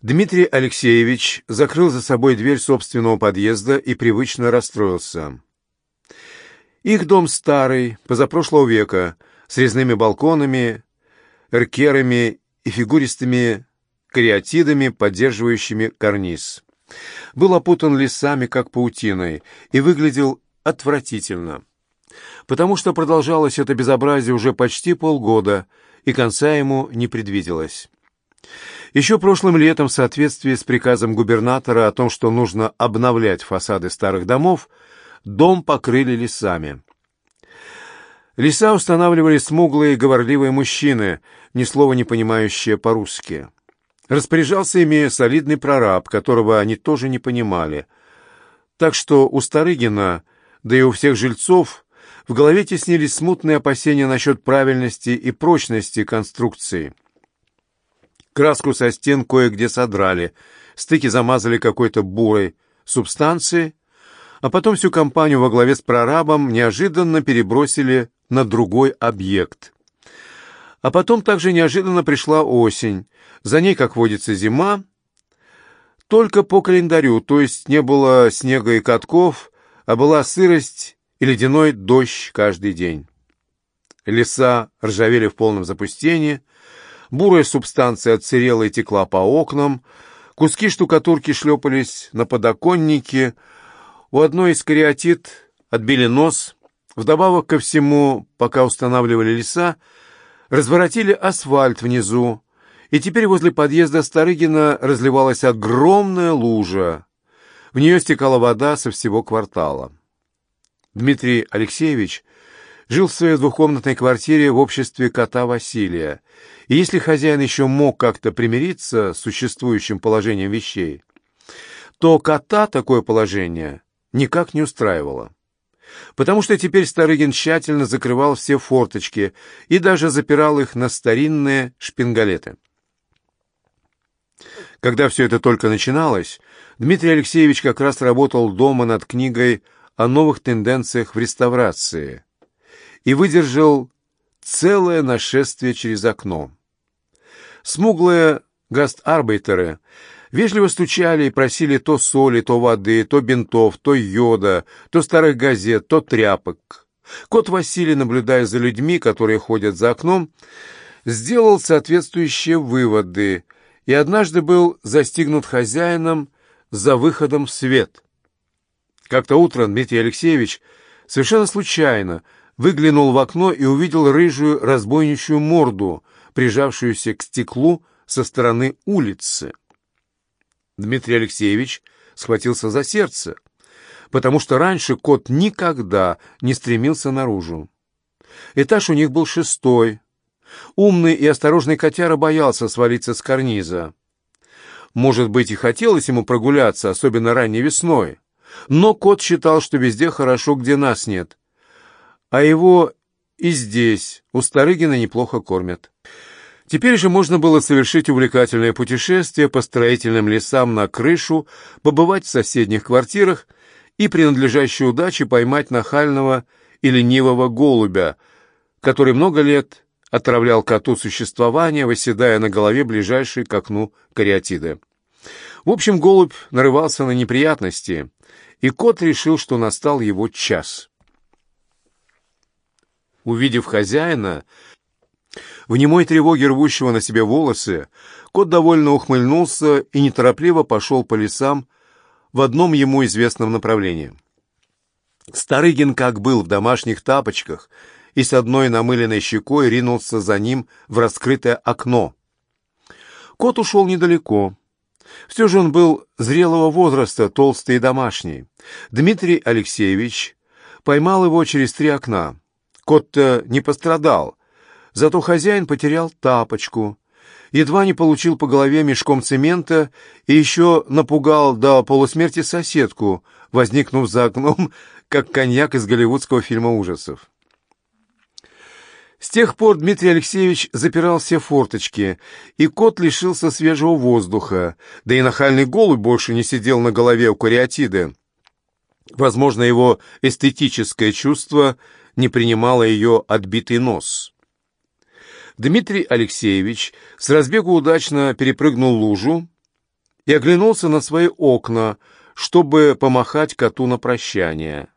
Дмитрий Алексеевич закрыл за собой дверь собственного подъезда и привычно расстроился. Их дом старый, позапрошлого века, с резными балконами, эркерами и фигуристыми кариатидами, поддерживающими карниз. Был опутан лесами, как паутиной, и выглядел отвратительно. Потому что продолжалось это безобразие уже почти полгода, и конца ему не предвиделось. Еще прошлым летом, в соответствии с приказом губернатора о том, что нужно обновлять фасады старых домов, дом покрыли лесами. Леса устанавливали смуглые говорливые мужчины, ни слова не понимающие по-русски. Распоряжался ими солидный прораб, которого они тоже не понимали. Так что у Старыгина, да и у всех жильцов, в голове теснились смутные опасения насчет правильности и прочности конструкции. Краску со стен кое-где содрали, стыки замазали какой-то бурой субстанцией, а потом всю компанию во главе с прорабом неожиданно перебросили на другой объект. А потом также неожиданно пришла осень, за ней, как водится, зима, только по календарю, то есть не было снега и катков, а была сырость и ледяной дождь каждый день. Леса ржавели в полном запустении, бурая субстанция отсырела и текла по окнам, куски штукатурки шлепались на подоконнике, у одной из кариатид отбили нос, вдобавок ко всему, пока устанавливали леса, разворотили асфальт внизу, и теперь возле подъезда Старыгина разливалась огромная лужа. В нее стекала вода со всего квартала. Дмитрий Алексеевич жил в своей двухкомнатной квартире в обществе кота Василия, и если хозяин еще мог как-то примириться с существующим положением вещей, то кота такое положение никак не устраивало. Потому что теперь Старыгин тщательно закрывал все форточки и даже запирал их на старинные шпингалеты. Когда все это только начиналось, Дмитрий Алексеевич как раз работал дома над книгой о новых тенденциях в реставрации и выдержал целое нашествие через окно. Смуглые гастарбейтеры вежливо стучали и просили то соли, то воды, то бинтов, то йода, то старых газет, то тряпок. Кот Василий, наблюдая за людьми, которые ходят за окном, сделал соответствующие выводы и однажды был застигнут хозяином за выходом в свет. Как-то утром Дмитрий Алексеевич совершенно случайно выглянул в окно и увидел рыжую разбойничью морду, прижавшуюся к стеклу со стороны улицы. Дмитрий Алексеевич схватился за сердце, потому что раньше кот никогда не стремился наружу. Этаж у них был шестой. Умный и осторожный котяра боялся свалиться с карниза. Может быть, и хотелось ему прогуляться, особенно ранней весной. Но кот считал, что везде хорошо, где нас нет. А его и здесь, у Старыгина, неплохо кормят. Теперь же можно было совершить увлекательное путешествие по строительным лесам на крышу, побывать в соседних квартирах и при надлежащей удаче поймать нахального и ленивого голубя, который много лет отравлял коту существование, восседая на голове ближайшей к окну кариатиды. В общем, голубь нарывался на неприятности, и кот решил, что настал его час. Увидев хозяина, в немой тревоге рвущего на себе волосы, кот довольно ухмыльнулся и неторопливо пошел по лесам в одном ему известном направлении. Старыгин как был в домашних тапочках и с одной намыленной щекой ринулся за ним в раскрытое окно. Кот ушел недалеко. Все же он был зрелого возраста, толстый и домашний. Дмитрий Алексеевич поймал его через три окна. Кот-то не пострадал, Зато хозяин потерял тапочку, едва не получил по голове мешком цемента и еще напугал до полусмерти соседку, возникнув за окном, как коньяк из голливудского фильма ужасов. С тех пор Дмитрий Алексеевич запирал все форточки, и кот лишился свежего воздуха, да и нахальный голубь больше не сидел на голове у кариатиды. Возможно, его эстетическое чувство не принимало ее отбитый нос. Дмитрий Алексеевич с разбегу удачно перепрыгнул лужу и оглянулся на свои окна, чтобы помахать коту на прощание.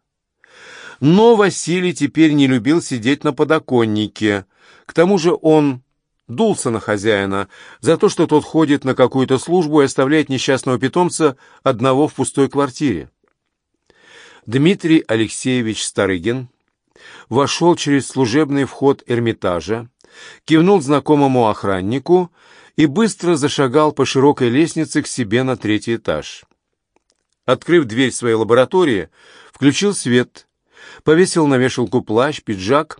Но Василий теперь не любил сидеть на подоконнике. К тому же он дулся на хозяина за то, что тот ходит на какую-то службу и оставляет несчастного питомца одного в пустой квартире. Дмитрий Алексеевич Старыгин вошел через служебный вход Эрмитажа, кивнул знакомому охраннику и быстро зашагал по широкой лестнице к себе на третий этаж. Открыв дверь своей лаборатории, включил свет, повесил на вешалку плащ, пиджак,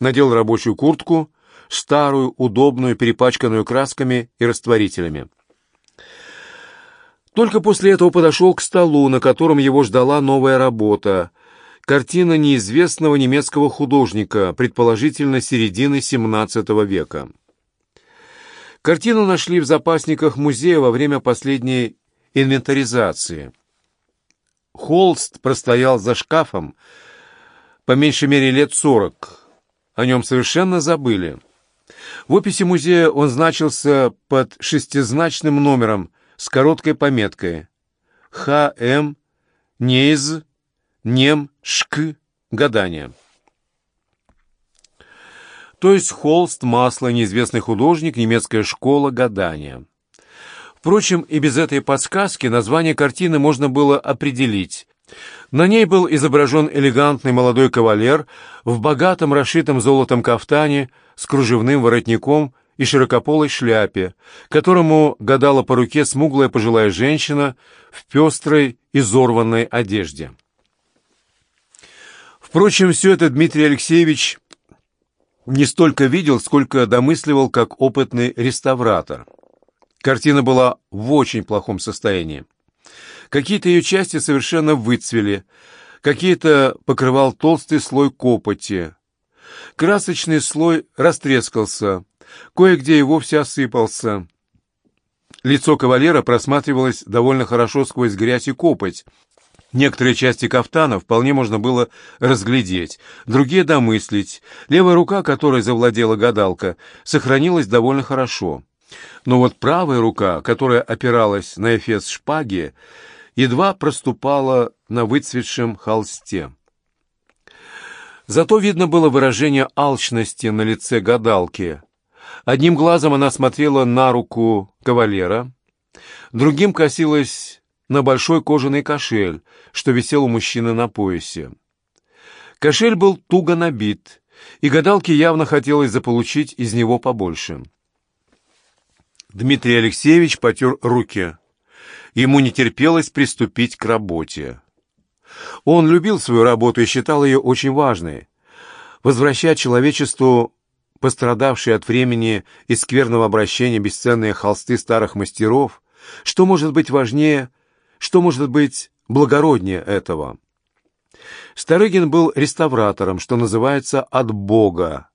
надел рабочую куртку, старую, удобную, перепачканную красками и растворителями. Только после этого подошел к столу, на котором его ждала новая работа. Картина неизвестного немецкого художника, предположительно середины XVII века. Картину нашли в запасниках музея во время последней инвентаризации. Холст простоял за шкафом по меньшей мере лет сорок. О нем совершенно забыли. В описи музея он значился под шестизначным номером с короткой пометкой «Х.М. Нейз Нем Шк Гадание». То есть холст, масло, неизвестный художник, немецкая школа гадания. Впрочем, и без этой подсказки название картины можно было определить. На ней был изображен элегантный молодой кавалер в богатом расшитом золотом кафтане с кружевным воротником и широкополой шляпе, которому гадала по руке смуглая пожилая женщина в пестрой, изорванной одежде. Впрочем, все это Дмитрий Алексеевич не столько видел, сколько домысливал как опытный реставратор. Картина была в очень плохом состоянии. Какие-то ее части совершенно выцвели, какие-то покрывал толстый слой копоти. Красочный слой растрескался, кое-где и вовсе осыпался. Лицо кавалера просматривалось довольно хорошо сквозь грязь и копоть. Некоторые части кафтана вполне можно было разглядеть, другие домыслить. Левая рука, которой завладела гадалка, сохранилась довольно хорошо. Но вот правая рука, которая опиралась на эфес шпаги, едва проступала на выцветшем холсте. Зато видно было выражение алчности на лице гадалки. Одним глазом она смотрела на руку кавалера, другим косилась на большой кожаный кошель, что висел у мужчины на поясе. Кошель был туго набит, и гадалке явно хотелось заполучить из него побольше. Дмитрий Алексеевич потер руки. Ему не терпелось приступить к работе. Он любил свою работу и считал ее очень важной. Возвращать человечеству пострадавшие от времени и скверного обращения бесценные холсты старых мастеров, что может быть важнее, что может быть благороднее этого? Старыгин был реставратором, что называется, от Бога.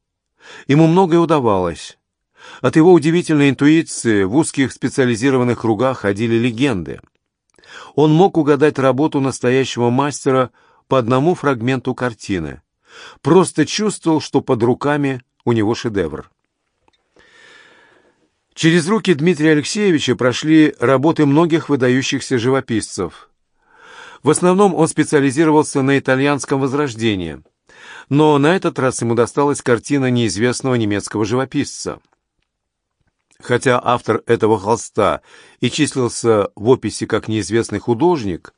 Ему многое удавалось. От его удивительной интуиции в узких специализированных кругах ходили легенды. Он мог угадать работу настоящего мастера по одному фрагменту картины. Просто чувствовал, что под руками у него шедевр. Через руки Дмитрия Алексеевича прошли работы многих выдающихся живописцев. В основном он специализировался на итальянском возрождении, но на этот раз ему досталась картина неизвестного немецкого живописца. Хотя автор этого холста и числился в описи как неизвестный художник,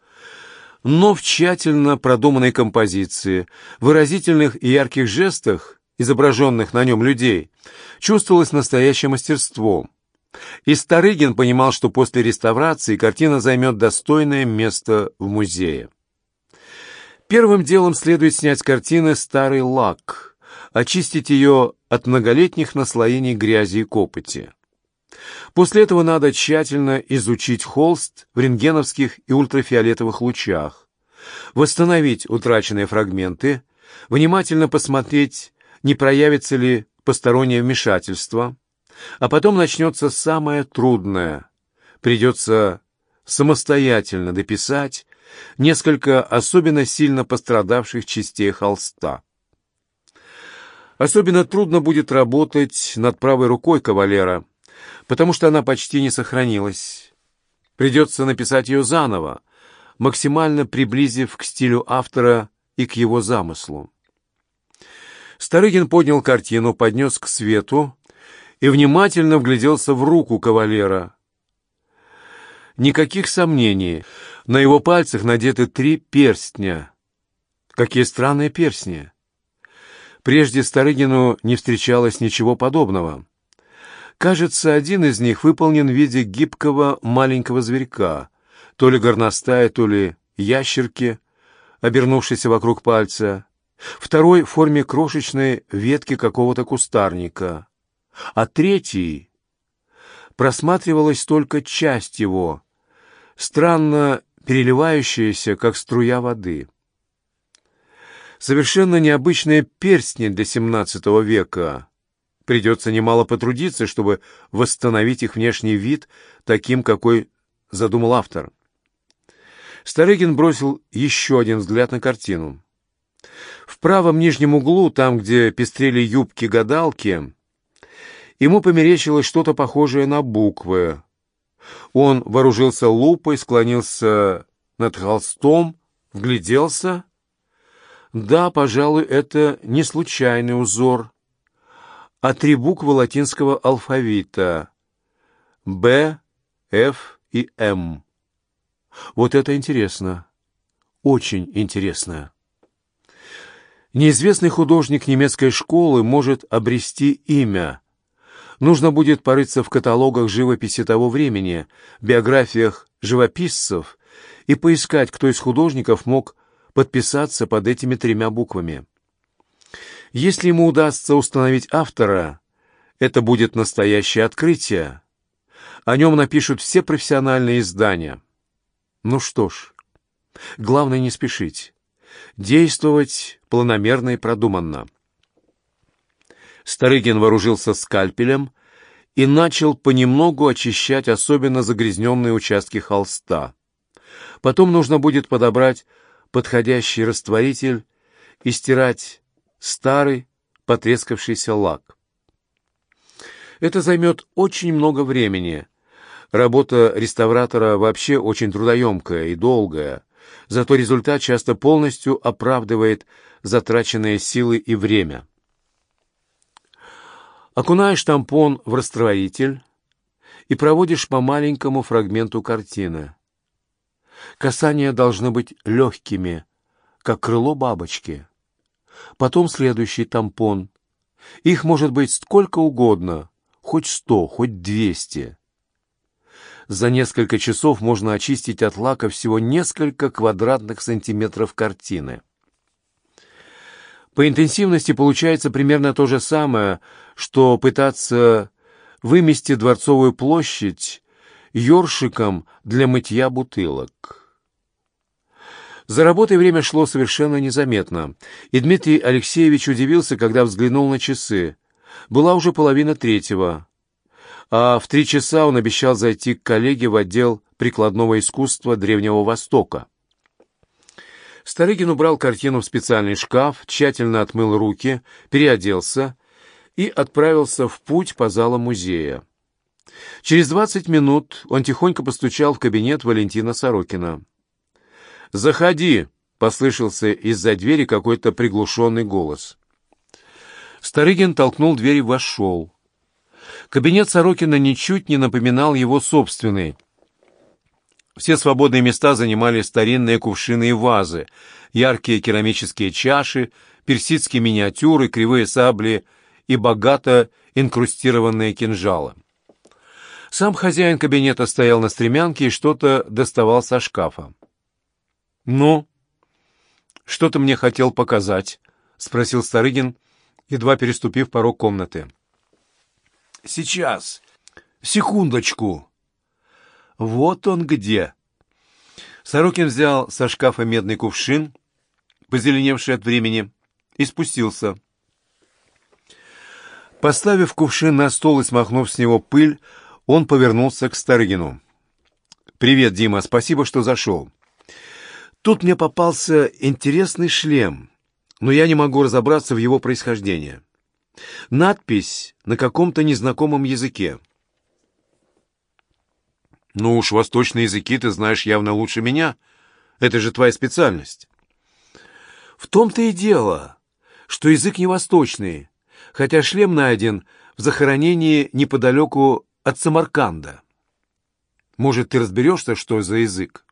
но в тщательно продуманной композиции, выразительных и ярких жестах, изображенных на нем людей, чувствовалось настоящее мастерство. И Старыгин понимал, что после реставрации картина займет достойное место в музее. Первым делом следует снять с картины старый лак, очистить ее от многолетних наслоений грязи и копоти. После этого надо тщательно изучить холст в рентгеновских и ультрафиолетовых лучах, восстановить утраченные фрагменты, внимательно посмотреть, не проявится ли постороннее вмешательство, а потом начнется самое трудное. Придется самостоятельно дописать несколько особенно сильно пострадавших частей холста. Особенно трудно будет работать над правой рукой кавалера – потому что она почти не сохранилась. Придется написать ее заново, максимально приблизив к стилю автора и к его замыслу. Старыгин поднял картину, поднес к свету и внимательно вгляделся в руку кавалера. Никаких сомнений, на его пальцах надеты три перстня. Какие странные перстни! Прежде Старыгину не встречалось ничего подобного. Кажется, один из них выполнен в виде гибкого маленького зверька, то ли горностая, то ли ящерки, обернувшейся вокруг пальца, второй в форме крошечной ветки какого-то кустарника, а третий просматривалась только часть его, странно переливающаяся, как струя воды. Совершенно необычные перстни для XVII века — Придется немало потрудиться, чтобы восстановить их внешний вид таким, какой задумал автор. Старыгин бросил еще один взгляд на картину. В правом нижнем углу, там, где пестрели юбки-гадалки, ему померещилось что-то похожее на буквы. Он вооружился лупой, склонился над холстом, вгляделся. Да, пожалуй, это не случайный узор а три буквы латинского алфавита — Б, Ф и М. Вот это интересно. Очень интересно. Неизвестный художник немецкой школы может обрести имя. Нужно будет порыться в каталогах живописи того времени, биографиях живописцев и поискать, кто из художников мог подписаться под этими тремя буквами. Если ему удастся установить автора, это будет настоящее открытие. О нем напишут все профессиональные издания. Ну что ж, главное не спешить. Действовать планомерно и продуманно. Старыгин вооружился скальпелем и начал понемногу очищать особенно загрязненные участки холста. Потом нужно будет подобрать подходящий растворитель и стирать старый потрескавшийся лак. Это займет очень много времени. Работа реставратора вообще очень трудоемкая и долгая, зато результат часто полностью оправдывает затраченные силы и время. Окунаешь тампон в растворитель и проводишь по маленькому фрагменту картины. Касания должны быть легкими, как крыло бабочки потом следующий тампон. Их может быть сколько угодно, хоть сто, хоть двести. За несколько часов можно очистить от лака всего несколько квадратных сантиметров картины. По интенсивности получается примерно то же самое, что пытаться вымести Дворцовую площадь ёршиком для мытья бутылок. За работой время шло совершенно незаметно, и Дмитрий Алексеевич удивился, когда взглянул на часы. Была уже половина третьего, а в три часа он обещал зайти к коллеге в отдел прикладного искусства Древнего Востока. Старыгин убрал картину в специальный шкаф, тщательно отмыл руки, переоделся и отправился в путь по залам музея. Через двадцать минут он тихонько постучал в кабинет Валентина Сорокина. «Заходи!» — послышался из-за двери какой-то приглушенный голос. Старыгин толкнул дверь и вошел. Кабинет Сорокина ничуть не напоминал его собственный. Все свободные места занимали старинные кувшины и вазы, яркие керамические чаши, персидские миниатюры, кривые сабли и богато инкрустированные кинжалы. Сам хозяин кабинета стоял на стремянке и что-то доставал со шкафа. «Ну, что ты мне хотел показать?» — спросил Старыгин, едва переступив порог комнаты. «Сейчас. Секундочку. Вот он где!» Сорокин взял со шкафа медный кувшин, позеленевший от времени, и спустился. Поставив кувшин на стол и смахнув с него пыль, он повернулся к Старыгину. «Привет, Дима, спасибо, что зашел. Тут мне попался интересный шлем, но я не могу разобраться в его происхождении. Надпись на каком-то незнакомом языке. Ну уж восточные языки ты знаешь явно лучше меня. Это же твоя специальность. В том-то и дело, что язык не восточный, хотя шлем найден в захоронении неподалеку от Самарканда. Может, ты разберешься, что за язык?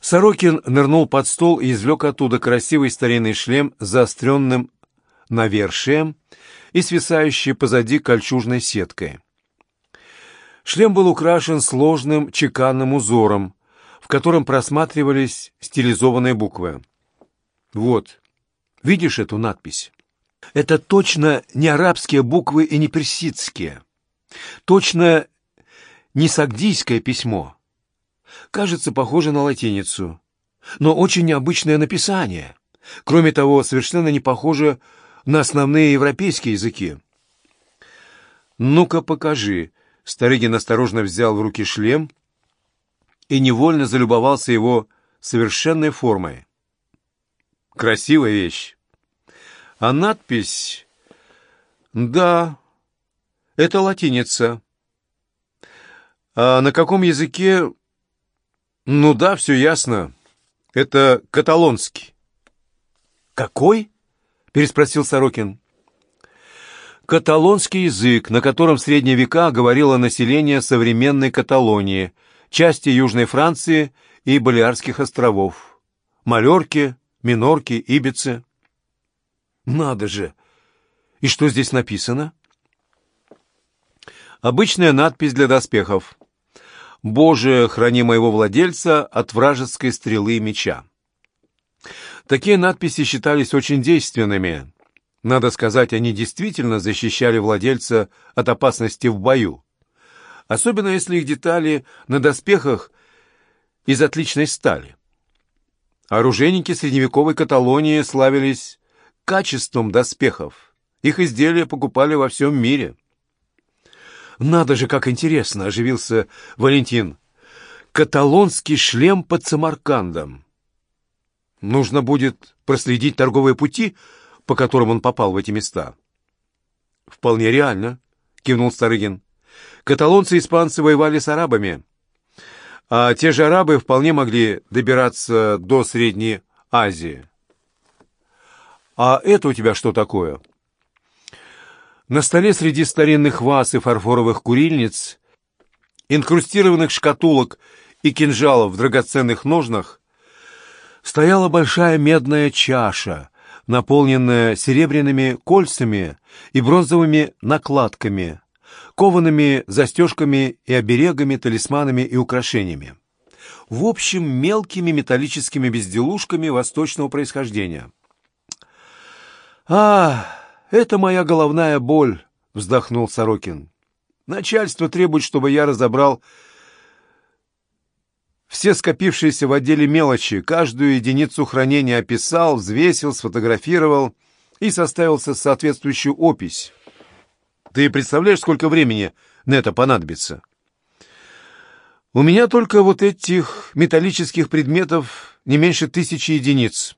Сорокин нырнул под стол и извлек оттуда красивый старинный шлем с заостренным навершием и свисающей позади кольчужной сеткой. Шлем был украшен сложным чеканным узором, в котором просматривались стилизованные буквы. Вот, видишь эту надпись? Это точно не арабские буквы и не персидские. Точно не сагдийское письмо. Кажется, похоже на латиницу. Но очень необычное написание. Кроме того, совершенно не похоже на основные европейские языки. «Ну-ка, покажи». Старыгин осторожно взял в руки шлем и невольно залюбовался его совершенной формой. Красивая вещь. А надпись... Да, это латиница. А на каком языке... Ну да, все ясно. Это каталонский. Какой? Переспросил Сорокин. Каталонский язык, на котором в средние века говорило население современной Каталонии, части Южной Франции и Балиарских островов. Малерки, Минорки, Ибицы. Надо же! И что здесь написано? Обычная надпись для доспехов. «Боже, храни моего владельца от вражеской стрелы и меча». Такие надписи считались очень действенными. Надо сказать, они действительно защищали владельца от опасности в бою. Особенно если их детали на доспехах из отличной стали. Оружейники средневековой Каталонии славились качеством доспехов. Их изделия покупали во всем мире. «Надо же, как интересно!» — оживился Валентин. «Каталонский шлем под Самаркандом. Нужно будет проследить торговые пути, по которым он попал в эти места». «Вполне реально», — кивнул Старыгин. «Каталонцы и испанцы воевали с арабами, а те же арабы вполне могли добираться до Средней Азии». «А это у тебя что такое?» На столе среди старинных ваз и фарфоровых курильниц, инкрустированных шкатулок и кинжалов в драгоценных ножнах, стояла большая медная чаша, наполненная серебряными кольцами и бронзовыми накладками, коваными застежками и оберегами, талисманами и украшениями. В общем, мелкими металлическими безделушками восточного происхождения. «А, «Это моя головная боль», — вздохнул Сорокин. «Начальство требует, чтобы я разобрал все скопившиеся в отделе мелочи, каждую единицу хранения описал, взвесил, сфотографировал и составил соответствующую опись. Ты представляешь, сколько времени на это понадобится?» «У меня только вот этих металлических предметов не меньше тысячи единиц».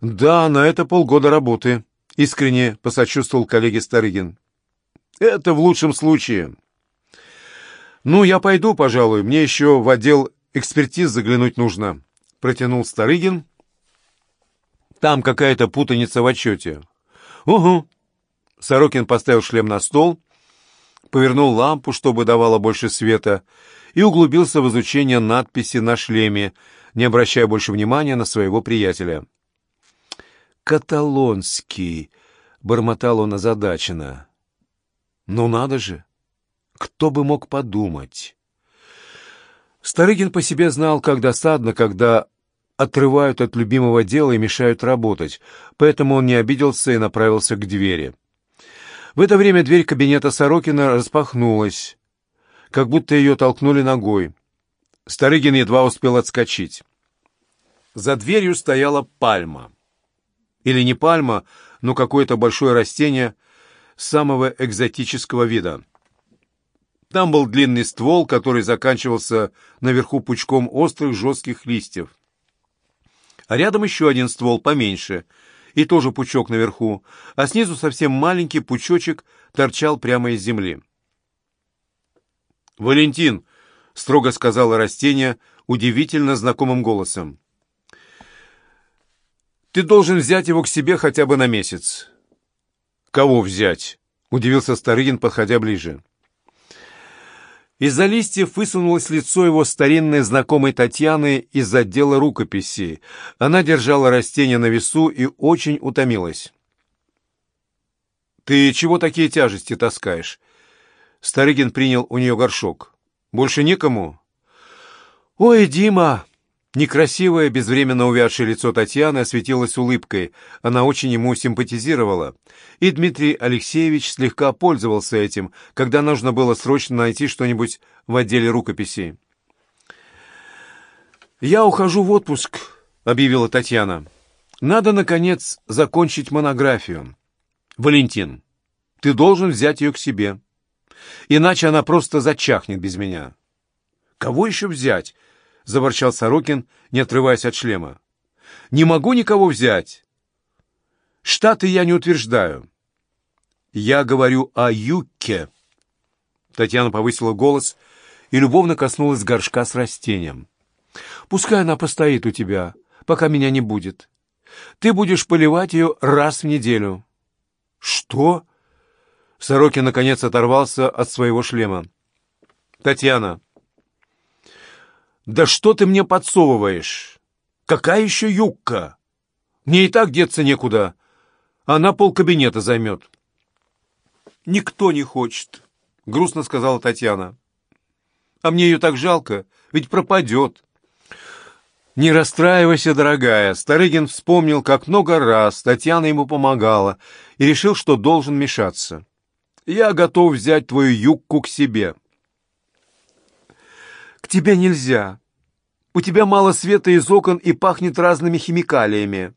«Да, на это полгода работы», — искренне посочувствовал коллеге Старыгин. «Это в лучшем случае». «Ну, я пойду, пожалуй, мне еще в отдел экспертиз заглянуть нужно», — протянул Старыгин. «Там какая-то путаница в отчете». «Угу». Сорокин поставил шлем на стол, повернул лампу, чтобы давала больше света, и углубился в изучение надписи на шлеме, не обращая больше внимания на своего приятеля каталонский!» — бормотал он озадаченно. «Ну надо же! Кто бы мог подумать?» Старыгин по себе знал, как досадно, когда отрывают от любимого дела и мешают работать, поэтому он не обиделся и направился к двери. В это время дверь кабинета Сорокина распахнулась, как будто ее толкнули ногой. Старыгин едва успел отскочить. За дверью стояла пальма. Или не пальма, но какое-то большое растение самого экзотического вида. Там был длинный ствол, который заканчивался наверху пучком острых жестких листьев. А рядом еще один ствол поменьше, и тоже пучок наверху, а снизу совсем маленький пучочек торчал прямо из земли. «Валентин!» — строго сказала растение удивительно знакомым голосом. «Ты должен взять его к себе хотя бы на месяц». «Кого взять?» — удивился Старыгин, подходя ближе. Из-за листьев высунулось лицо его старинной знакомой Татьяны из отдела рукописи. Она держала растение на весу и очень утомилась. «Ты чего такие тяжести таскаешь?» Старыгин принял у нее горшок. «Больше некому?» «Ой, Дима!» Некрасивое, безвременно увядшее лицо Татьяны осветилось улыбкой. Она очень ему симпатизировала. И Дмитрий Алексеевич слегка пользовался этим, когда нужно было срочно найти что-нибудь в отделе рукописей. «Я ухожу в отпуск», — объявила Татьяна. «Надо, наконец, закончить монографию. Валентин, ты должен взять ее к себе. Иначе она просто зачахнет без меня». «Кого еще взять?» — заворчал Сорокин, не отрываясь от шлема. «Не могу никого взять. Штаты я не утверждаю. Я говорю о Юкке». Татьяна повысила голос и любовно коснулась горшка с растением. «Пускай она постоит у тебя, пока меня не будет. Ты будешь поливать ее раз в неделю». «Что?» Сорокин наконец оторвался от своего шлема. «Татьяна, «Да что ты мне подсовываешь? Какая еще юбка? Мне и так деться некуда. Она полкабинета займет». «Никто не хочет», — грустно сказала Татьяна. «А мне ее так жалко, ведь пропадет». «Не расстраивайся, дорогая». Старыгин вспомнил, как много раз Татьяна ему помогала и решил, что должен мешаться. «Я готов взять твою юбку к себе». «К тебе нельзя. У тебя мало света из окон и пахнет разными химикалиями.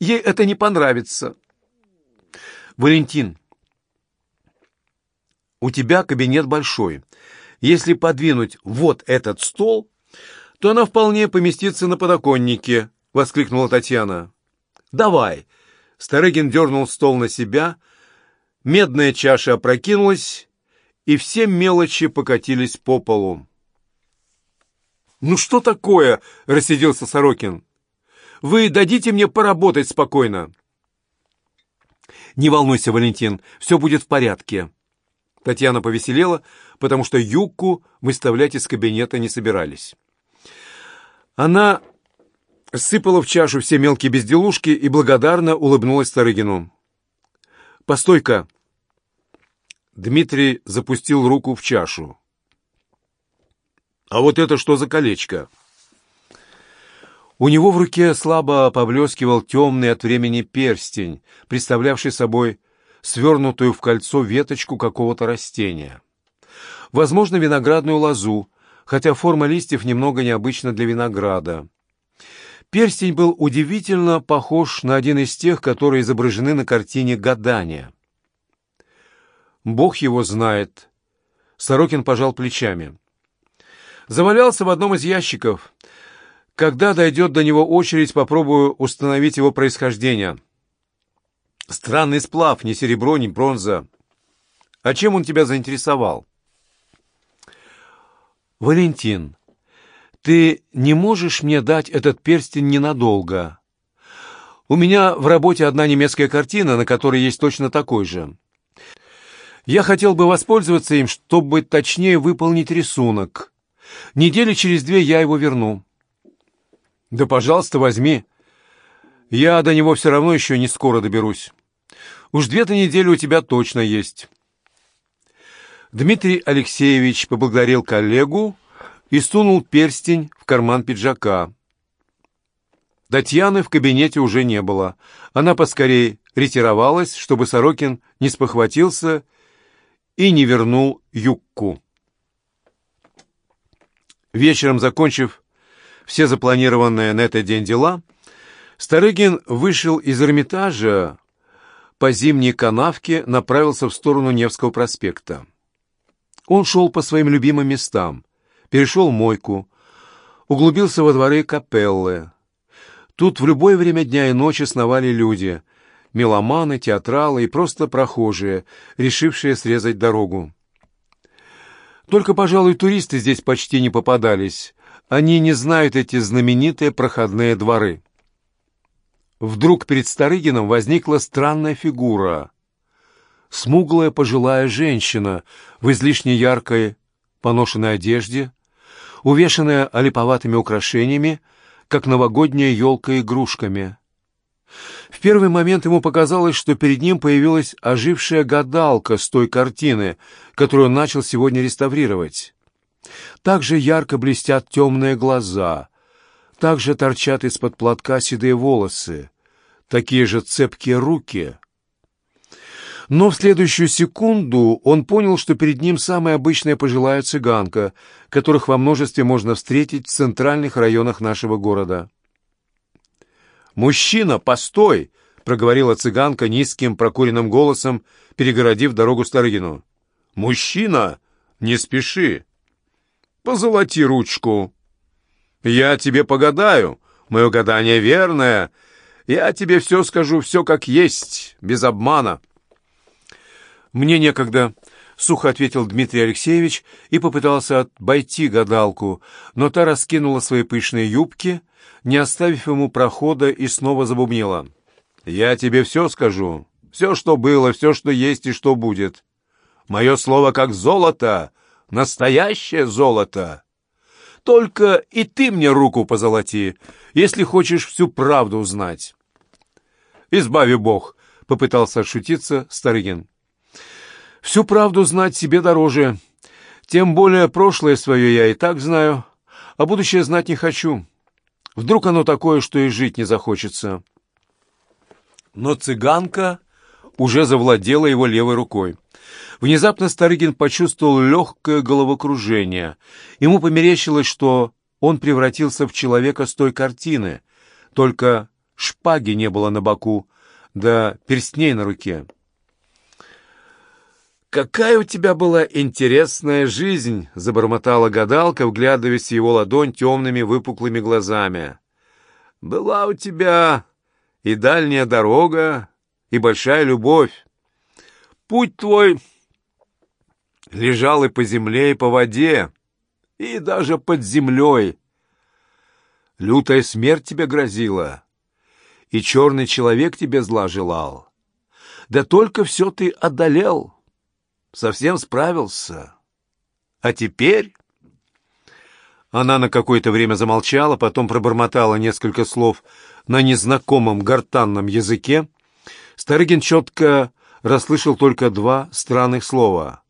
Ей это не понравится». «Валентин, у тебя кабинет большой. Если подвинуть вот этот стол, то она вполне поместится на подоконнике», — воскликнула Татьяна. «Давай». Старыгин дернул стол на себя, медная чаша опрокинулась, и все мелочи покатились по полу. «Ну что такое?» — рассиделся Сорокин. «Вы дадите мне поработать спокойно?» «Не волнуйся, Валентин, все будет в порядке». Татьяна повеселела, потому что юбку выставлять из кабинета не собирались. Она сыпала в чашу все мелкие безделушки и благодарно улыбнулась Старыгину. «Постой-ка!» Дмитрий запустил руку в чашу. «А вот это что за колечко?» У него в руке слабо поблескивал темный от времени перстень, представлявший собой свернутую в кольцо веточку какого-то растения. Возможно, виноградную лозу, хотя форма листьев немного необычна для винограда. Перстень был удивительно похож на один из тех, которые изображены на картине «Гадание». «Бог его знает», — Сорокин пожал плечами. Завалялся в одном из ящиков. Когда дойдет до него очередь, попробую установить его происхождение. Странный сплав, ни серебро, ни бронза. А чем он тебя заинтересовал? Валентин, ты не можешь мне дать этот перстень ненадолго? У меня в работе одна немецкая картина, на которой есть точно такой же. Я хотел бы воспользоваться им, чтобы точнее выполнить рисунок. Недели через две я его верну. Да, пожалуйста, возьми. Я до него все равно еще не скоро доберусь. Уж две-то недели у тебя точно есть. Дмитрий Алексеевич поблагодарил коллегу и сунул перстень в карман пиджака. Татьяны в кабинете уже не было. Она поскорей ретировалась, чтобы Сорокин не спохватился и не вернул юбку. Вечером, закончив все запланированные на этот день дела, Старыгин вышел из Эрмитажа по зимней канавке, направился в сторону Невского проспекта. Он шел по своим любимым местам, перешел мойку, углубился во дворы капеллы. Тут в любое время дня и ночи сновали люди, меломаны, театралы и просто прохожие, решившие срезать дорогу. Только, пожалуй, туристы здесь почти не попадались. Они не знают эти знаменитые проходные дворы. Вдруг перед Старыгином возникла странная фигура. Смуглая пожилая женщина в излишне яркой поношенной одежде, увешанная олиповатыми украшениями, как новогодняя елка игрушками. В первый момент ему показалось, что перед ним появилась ожившая гадалка с той картины, которую он начал сегодня реставрировать. Так же ярко блестят темные глаза, так же торчат из-под платка седые волосы, такие же цепкие руки. Но в следующую секунду он понял, что перед ним самая обычная пожилая цыганка, которых во множестве можно встретить в центральных районах нашего города. «Мужчина, постой!» — проговорила цыганка низким прокуренным голосом, перегородив дорогу Старыгину. «Мужчина, не спеши! Позолоти ручку! Я тебе погадаю, мое гадание верное, я тебе все скажу, все как есть, без обмана». «Мне некогда», — сухо ответил Дмитрий Алексеевич и попытался обойти гадалку, но та раскинула свои пышные юбки, не оставив ему прохода, и снова забубнила. «Я тебе все скажу, все, что было, все, что есть и что будет. Мое слово как золото, настоящее золото. Только и ты мне руку позолоти, если хочешь всю правду узнать». «Избави Бог», — попытался отшутиться Старыгин. Всю правду знать себе дороже. Тем более прошлое свое я и так знаю, а будущее знать не хочу. Вдруг оно такое, что и жить не захочется. Но цыганка уже завладела его левой рукой. Внезапно Старыгин почувствовал легкое головокружение. Ему померещилось, что он превратился в человека с той картины, только шпаги не было на боку, да перстней на руке. «Какая у тебя была интересная жизнь!» — забормотала гадалка, вглядываясь в его ладонь темными выпуклыми глазами. «Была у тебя и дальняя дорога, и большая любовь. Путь твой лежал и по земле, и по воде, и даже под землей. Лютая смерть тебе грозила, и черный человек тебе зла желал. Да только все ты одолел» совсем справился. А теперь...» Она на какое-то время замолчала, потом пробормотала несколько слов на незнакомом гортанном языке. Старыгин четко расслышал только два странных слова.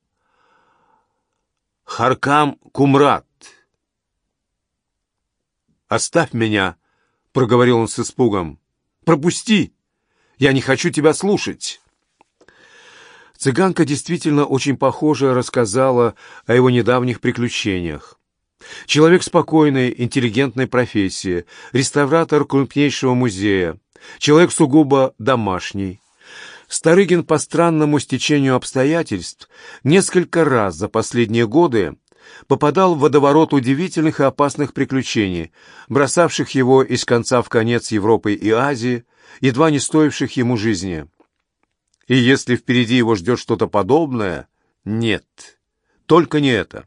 «Харкам Кумрат». «Оставь меня», — проговорил он с испугом. «Пропусти! Я не хочу тебя слушать». Цыганка действительно очень похоже рассказала о его недавних приключениях. Человек спокойной, интеллигентной профессии, реставратор крупнейшего музея, человек сугубо домашний. Старыгин по странному стечению обстоятельств несколько раз за последние годы попадал в водоворот удивительных и опасных приключений, бросавших его из конца в конец Европы и Азии, едва не стоивших ему жизни. И если впереди его ждет что-то подобное, нет, только не это.